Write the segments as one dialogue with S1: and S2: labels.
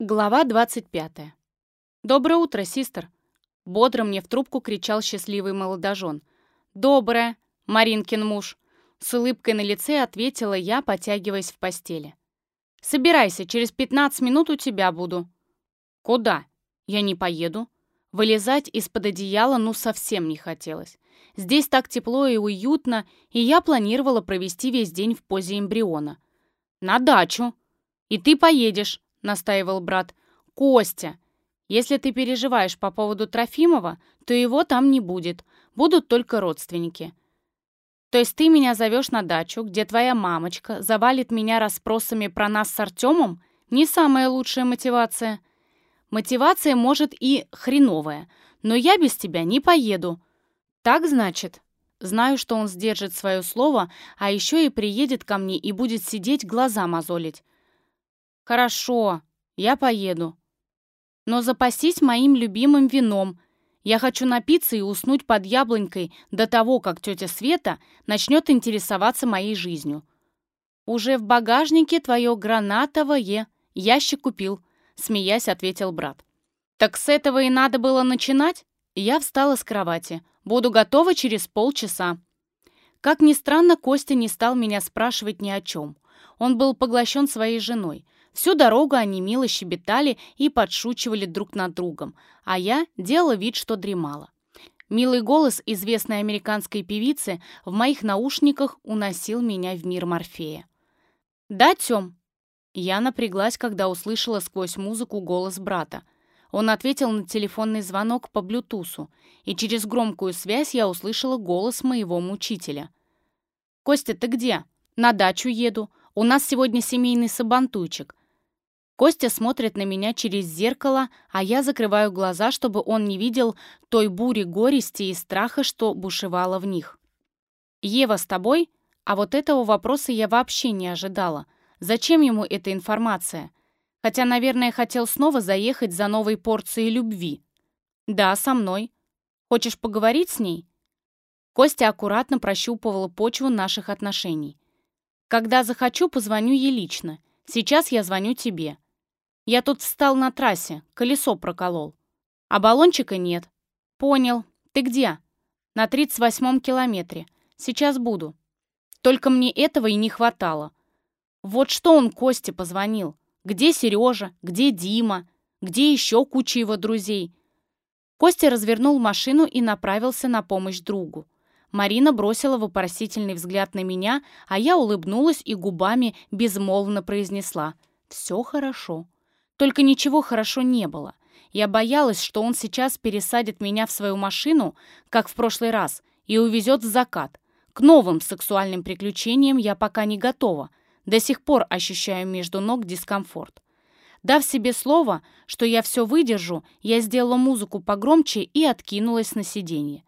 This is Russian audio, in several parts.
S1: Глава 25. «Доброе утро, систер!» Бодро мне в трубку кричал счастливый молодожен. «Доброе, Маринкин муж!» С улыбкой на лице ответила я, потягиваясь в постели. «Собирайся, через 15 минут у тебя буду». «Куда?» «Я не поеду». Вылезать из-под одеяла ну совсем не хотелось. Здесь так тепло и уютно, и я планировала провести весь день в позе эмбриона. «На дачу!» «И ты поедешь!» — настаивал брат. «Костя, если ты переживаешь по поводу Трофимова, то его там не будет. Будут только родственники. То есть ты меня зовешь на дачу, где твоя мамочка завалит меня расспросами про нас с Артемом? Не самая лучшая мотивация. Мотивация может и хреновая, но я без тебя не поеду. Так значит?» Знаю, что он сдержит свое слово, а еще и приедет ко мне и будет сидеть глаза мозолить. «Хорошо, я поеду. Но запасись моим любимым вином. Я хочу напиться и уснуть под яблонькой до того, как тетя Света начнет интересоваться моей жизнью. Уже в багажнике твое гранатовое ящик купил», — смеясь ответил брат. «Так с этого и надо было начинать?» Я встала с кровати. «Буду готова через полчаса». Как ни странно, Костя не стал меня спрашивать ни о чем. Он был поглощен своей женой — Всю дорогу они мило щебетали и подшучивали друг над другом, а я делала вид, что дремала. Милый голос известной американской певицы в моих наушниках уносил меня в мир Морфея. «Да, Тём?» Я напряглась, когда услышала сквозь музыку голос брата. Он ответил на телефонный звонок по блютусу, и через громкую связь я услышала голос моего мучителя. «Костя, ты где?» «На дачу еду. У нас сегодня семейный сабантуйчик. Костя смотрит на меня через зеркало, а я закрываю глаза, чтобы он не видел той бури горести и страха, что бушевало в них. «Ева с тобой?» А вот этого вопроса я вообще не ожидала. Зачем ему эта информация? Хотя, наверное, хотел снова заехать за новой порцией любви. «Да, со мной. Хочешь поговорить с ней?» Костя аккуратно прощупывал почву наших отношений. «Когда захочу, позвоню ей лично. Сейчас я звоню тебе. Я тут встал на трассе, колесо проколол. А баллончика нет. Понял. Ты где? На 38-м километре. Сейчас буду. Только мне этого и не хватало. Вот что он Косте позвонил. Где Сережа? Где Дима? Где еще куча его друзей? Костя развернул машину и направился на помощь другу. Марина бросила вопросительный взгляд на меня, а я улыбнулась и губами безмолвно произнесла «Все хорошо». Только ничего хорошо не было. Я боялась, что он сейчас пересадит меня в свою машину, как в прошлый раз, и увезет в закат. К новым сексуальным приключениям я пока не готова. До сих пор ощущаю между ног дискомфорт. Дав себе слово, что я все выдержу, я сделала музыку погромче и откинулась на сиденье.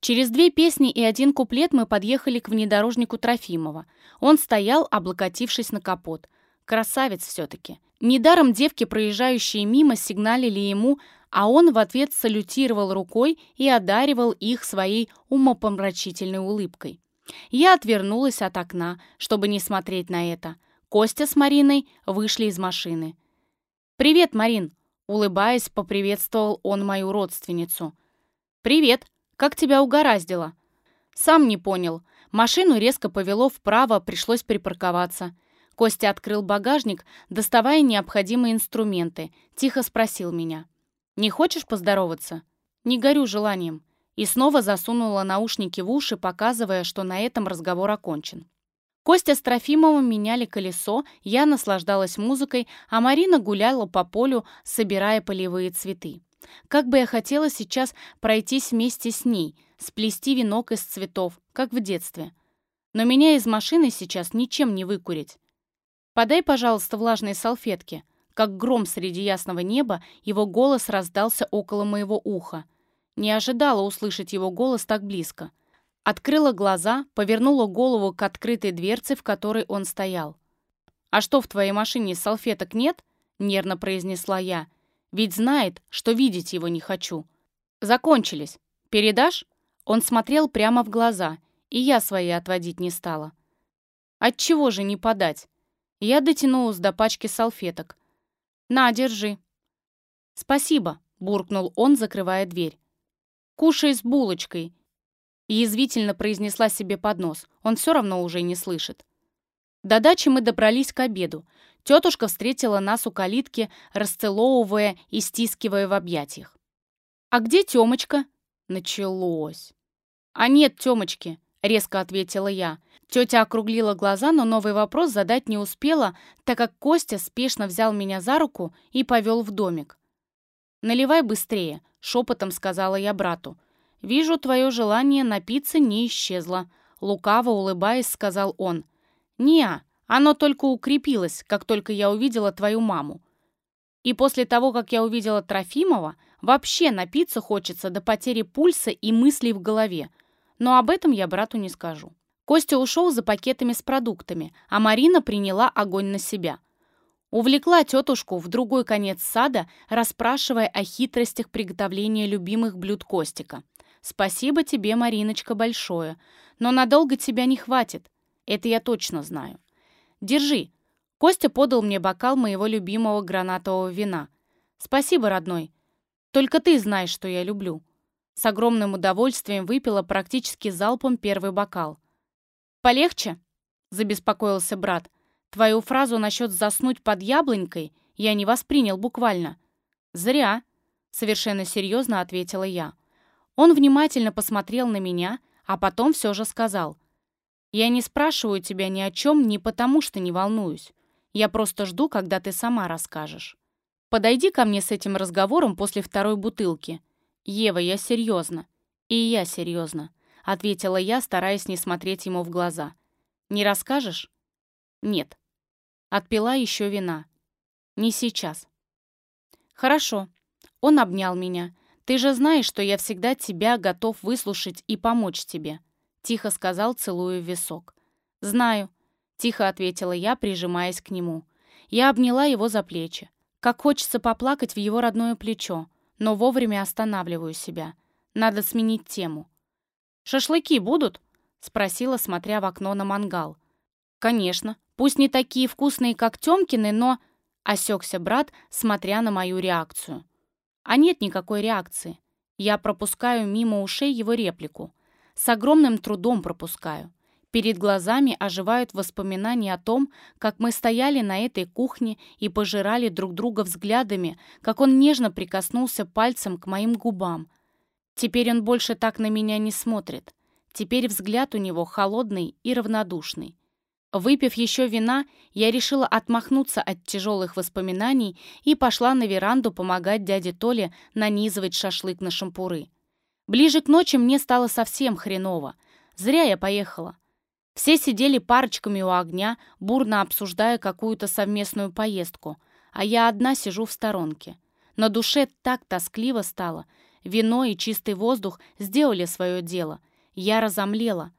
S1: Через две песни и один куплет мы подъехали к внедорожнику Трофимова. Он стоял, облокотившись на капот. Красавец все-таки. Недаром девки, проезжающие мимо, сигналили ему, а он в ответ салютировал рукой и одаривал их своей умопомрачительной улыбкой. Я отвернулась от окна, чтобы не смотреть на это. Костя с Мариной вышли из машины. «Привет, Марин!» — улыбаясь, поприветствовал он мою родственницу. «Привет! Как тебя угораздило?» «Сам не понял. Машину резко повело вправо, пришлось припарковаться. Костя открыл багажник, доставая необходимые инструменты. Тихо спросил меня. «Не хочешь поздороваться?» «Не горю желанием». И снова засунула наушники в уши, показывая, что на этом разговор окончен. Костя с Трофимовым меняли колесо, я наслаждалась музыкой, а Марина гуляла по полю, собирая полевые цветы. Как бы я хотела сейчас пройтись вместе с ней, сплести венок из цветов, как в детстве. Но меня из машины сейчас ничем не выкурить. «Подай, пожалуйста, влажные салфетки». Как гром среди ясного неба, его голос раздался около моего уха. Не ожидала услышать его голос так близко. Открыла глаза, повернула голову к открытой дверце, в которой он стоял. «А что, в твоей машине салфеток нет?» — нервно произнесла я. «Ведь знает, что видеть его не хочу». «Закончились. Передашь?» Он смотрел прямо в глаза, и я свои отводить не стала. «Отчего же не подать?» Я дотянулась до пачки салфеток. «На, держи». «Спасибо», — буркнул он, закрывая дверь. «Кушай с булочкой», — язвительно произнесла себе под нос. Он все равно уже не слышит. До дачи мы добрались к обеду. Тетушка встретила нас у калитки, расцеловывая и стискивая в объятиях. «А где Темочка?» Началось. «А нет Темочки», — резко ответила я. Тетя округлила глаза, но новый вопрос задать не успела, так как Костя спешно взял меня за руку и повел в домик. «Наливай быстрее», — шепотом сказала я брату. «Вижу, твое желание напиться не исчезло», — лукаво улыбаясь, сказал он. «Не, оно только укрепилось, как только я увидела твою маму. И после того, как я увидела Трофимова, вообще напиться хочется до потери пульса и мыслей в голове. Но об этом я брату не скажу». Костя ушел за пакетами с продуктами, а Марина приняла огонь на себя. Увлекла тетушку в другой конец сада, расспрашивая о хитростях приготовления любимых блюд Костика. «Спасибо тебе, Мариночка, большое, но надолго тебя не хватит, это я точно знаю. Держи». Костя подал мне бокал моего любимого гранатового вина. «Спасибо, родной. Только ты знаешь, что я люблю». С огромным удовольствием выпила практически залпом первый бокал. «Полегче?» — забеспокоился брат. «Твою фразу насчет заснуть под яблонькой я не воспринял буквально». «Зря», — совершенно серьезно ответила я. Он внимательно посмотрел на меня, а потом все же сказал. «Я не спрашиваю тебя ни о чем не потому, что не волнуюсь. Я просто жду, когда ты сама расскажешь. Подойди ко мне с этим разговором после второй бутылки. Ева, я серьезно. И я серьезно ответила я, стараясь не смотреть ему в глаза. «Не расскажешь?» «Нет». Отпила еще вина. «Не сейчас». «Хорошо». Он обнял меня. «Ты же знаешь, что я всегда тебя готов выслушать и помочь тебе», тихо сказал, целуя висок. «Знаю», — тихо ответила я, прижимаясь к нему. Я обняла его за плечи. Как хочется поплакать в его родное плечо, но вовремя останавливаю себя. Надо сменить тему. «Шашлыки будут?» — спросила, смотря в окно на мангал. «Конечно. Пусть не такие вкусные, как Тёмкины, но...» — осекся брат, смотря на мою реакцию. А нет никакой реакции. Я пропускаю мимо ушей его реплику. С огромным трудом пропускаю. Перед глазами оживают воспоминания о том, как мы стояли на этой кухне и пожирали друг друга взглядами, как он нежно прикоснулся пальцем к моим губам, Теперь он больше так на меня не смотрит. Теперь взгляд у него холодный и равнодушный. Выпив еще вина, я решила отмахнуться от тяжелых воспоминаний и пошла на веранду помогать дяде Толе нанизывать шашлык на шампуры. Ближе к ночи мне стало совсем хреново. Зря я поехала. Все сидели парочками у огня, бурно обсуждая какую-то совместную поездку, а я одна сижу в сторонке. На душе так тоскливо стало, Вино и чистый воздух сделали свое дело. Я разомлела.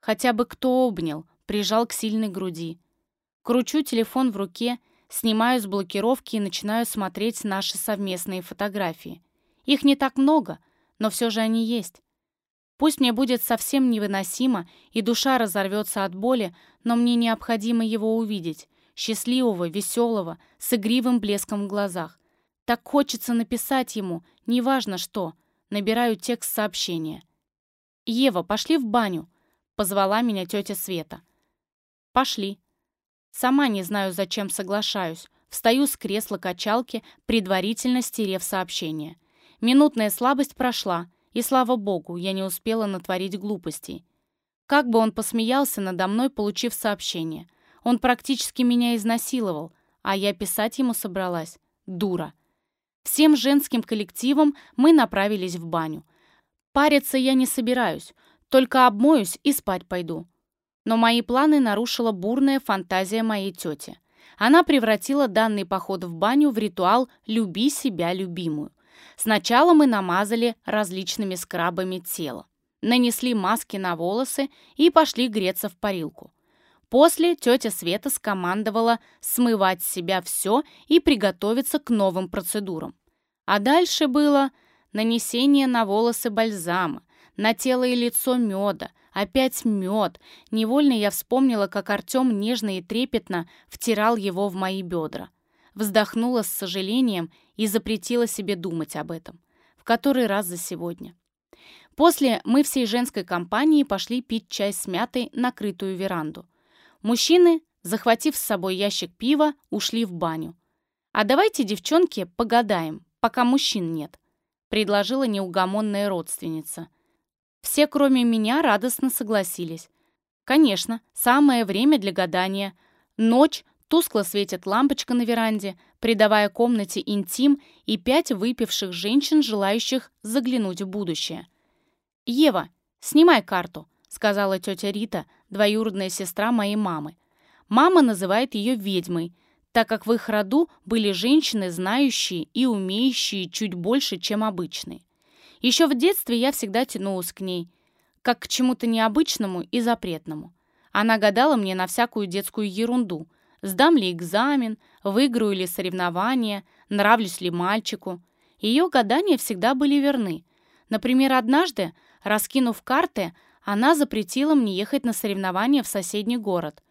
S1: Хотя бы кто обнял, прижал к сильной груди. Кручу телефон в руке, снимаю с блокировки и начинаю смотреть наши совместные фотографии. Их не так много, но все же они есть. Пусть мне будет совсем невыносимо, и душа разорвется от боли, но мне необходимо его увидеть, счастливого, веселого, с игривым блеском в глазах. Так хочется написать ему, неважно что. Набираю текст сообщения. «Ева, пошли в баню», — позвала меня тетя Света. «Пошли». Сама не знаю, зачем соглашаюсь. Встаю с кресла качалки, предварительно стерев сообщение. Минутная слабость прошла, и, слава богу, я не успела натворить глупостей. Как бы он посмеялся надо мной, получив сообщение. Он практически меня изнасиловал, а я писать ему собралась. Дура. Всем женским коллективом мы направились в баню. Париться я не собираюсь, только обмоюсь и спать пойду. Но мои планы нарушила бурная фантазия моей тети. Она превратила данный поход в баню в ритуал «люби себя любимую». Сначала мы намазали различными скрабами тело, нанесли маски на волосы и пошли греться в парилку. После тетя Света скомандовала смывать с себя все и приготовиться к новым процедурам. А дальше было нанесение на волосы бальзама, на тело и лицо меда, опять мед. Невольно я вспомнила, как Артем нежно и трепетно втирал его в мои бедра. Вздохнула с сожалением и запретила себе думать об этом. В который раз за сегодня. После мы всей женской компанией пошли пить чай с мятой на крытую веранду. Мужчины, захватив с собой ящик пива, ушли в баню. «А давайте, девчонки, погадаем, пока мужчин нет», — предложила неугомонная родственница. Все, кроме меня, радостно согласились. Конечно, самое время для гадания. Ночь, тускло светит лампочка на веранде, придавая комнате интим и пять выпивших женщин, желающих заглянуть в будущее. «Ева, снимай карту», — сказала тетя Рита, двоюродная сестра моей мамы. Мама называет ее ведьмой, так как в их роду были женщины, знающие и умеющие чуть больше, чем обычные. Еще в детстве я всегда тянулась к ней, как к чему-то необычному и запретному. Она гадала мне на всякую детскую ерунду. Сдам ли экзамен, выиграю ли соревнования, нравлюсь ли мальчику. Ее гадания всегда были верны. Например, однажды, раскинув карты, она запретила мне ехать на соревнования в соседний город.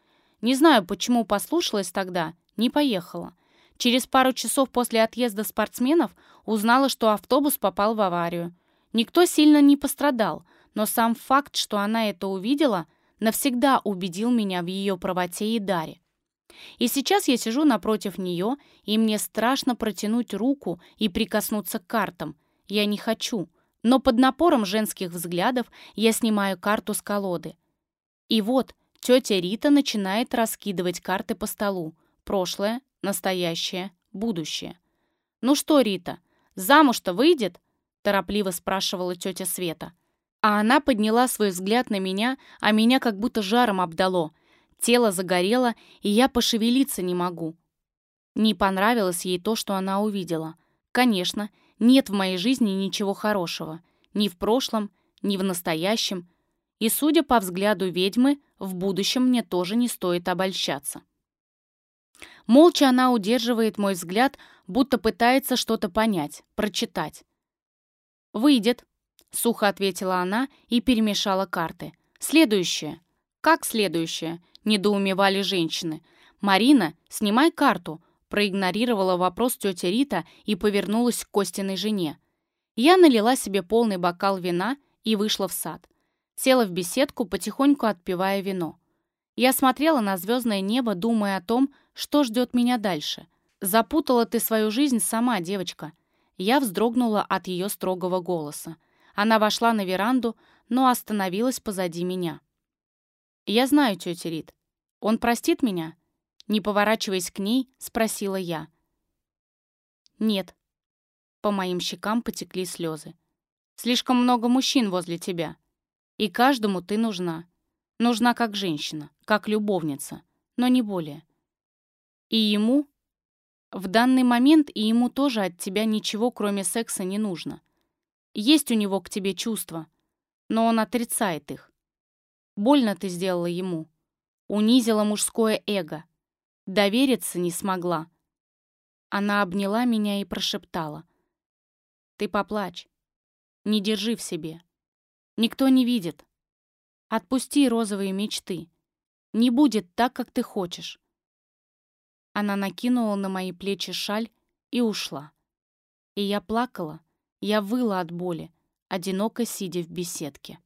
S1: Не знаю, почему послушалась тогда, не поехала. Через пару часов после отъезда спортсменов узнала, что автобус попал в аварию. Никто сильно не пострадал, но сам факт, что она это увидела, навсегда убедил меня в ее правоте и даре. И сейчас я сижу напротив нее, и мне страшно протянуть руку и прикоснуться к картам. Я не хочу, но под напором женских взглядов я снимаю карту с колоды. И вот тетя Рита начинает раскидывать карты по столу. Прошлое, настоящее, будущее. «Ну что, Рита, замуж-то выйдет?» – торопливо спрашивала тетя Света. А она подняла свой взгляд на меня, а меня как будто жаром обдало. Тело загорело, и я пошевелиться не могу. Не понравилось ей то, что она увидела. Конечно, нет в моей жизни ничего хорошего. Ни в прошлом, ни в настоящем. И, судя по взгляду ведьмы, в будущем мне тоже не стоит обольщаться. Молча она удерживает мой взгляд, будто пытается что-то понять, прочитать. «Выйдет», — сухо ответила она и перемешала карты. «Следующее». «Как следующее?» — недоумевали женщины. «Марина, снимай карту», — проигнорировала вопрос тетя Рита и повернулась к Костиной жене. Я налила себе полный бокал вина и вышла в сад. Села в беседку, потихоньку отпивая вино. Я смотрела на звездное небо, думая о том, что ждет меня дальше. Запутала ты свою жизнь сама, девочка. Я вздрогнула от ее строгого голоса. Она вошла на веранду, но остановилась позади меня. «Я знаю, тетя Рит. Он простит меня?» Не поворачиваясь к ней, спросила я. «Нет». По моим щекам потекли слезы. «Слишком много мужчин возле тебя. И каждому ты нужна. Нужна как женщина, как любовница, но не более. И ему... В данный момент и ему тоже от тебя ничего, кроме секса, не нужно. Есть у него к тебе чувства, но он отрицает их. Больно ты сделала ему. Унизила мужское эго. Довериться не смогла. Она обняла меня и прошептала. Ты поплачь. Не держи в себе. Никто не видит. Отпусти розовые мечты. Не будет так, как ты хочешь. Она накинула на мои плечи шаль и ушла. И я плакала, я выла от боли, одиноко сидя в беседке.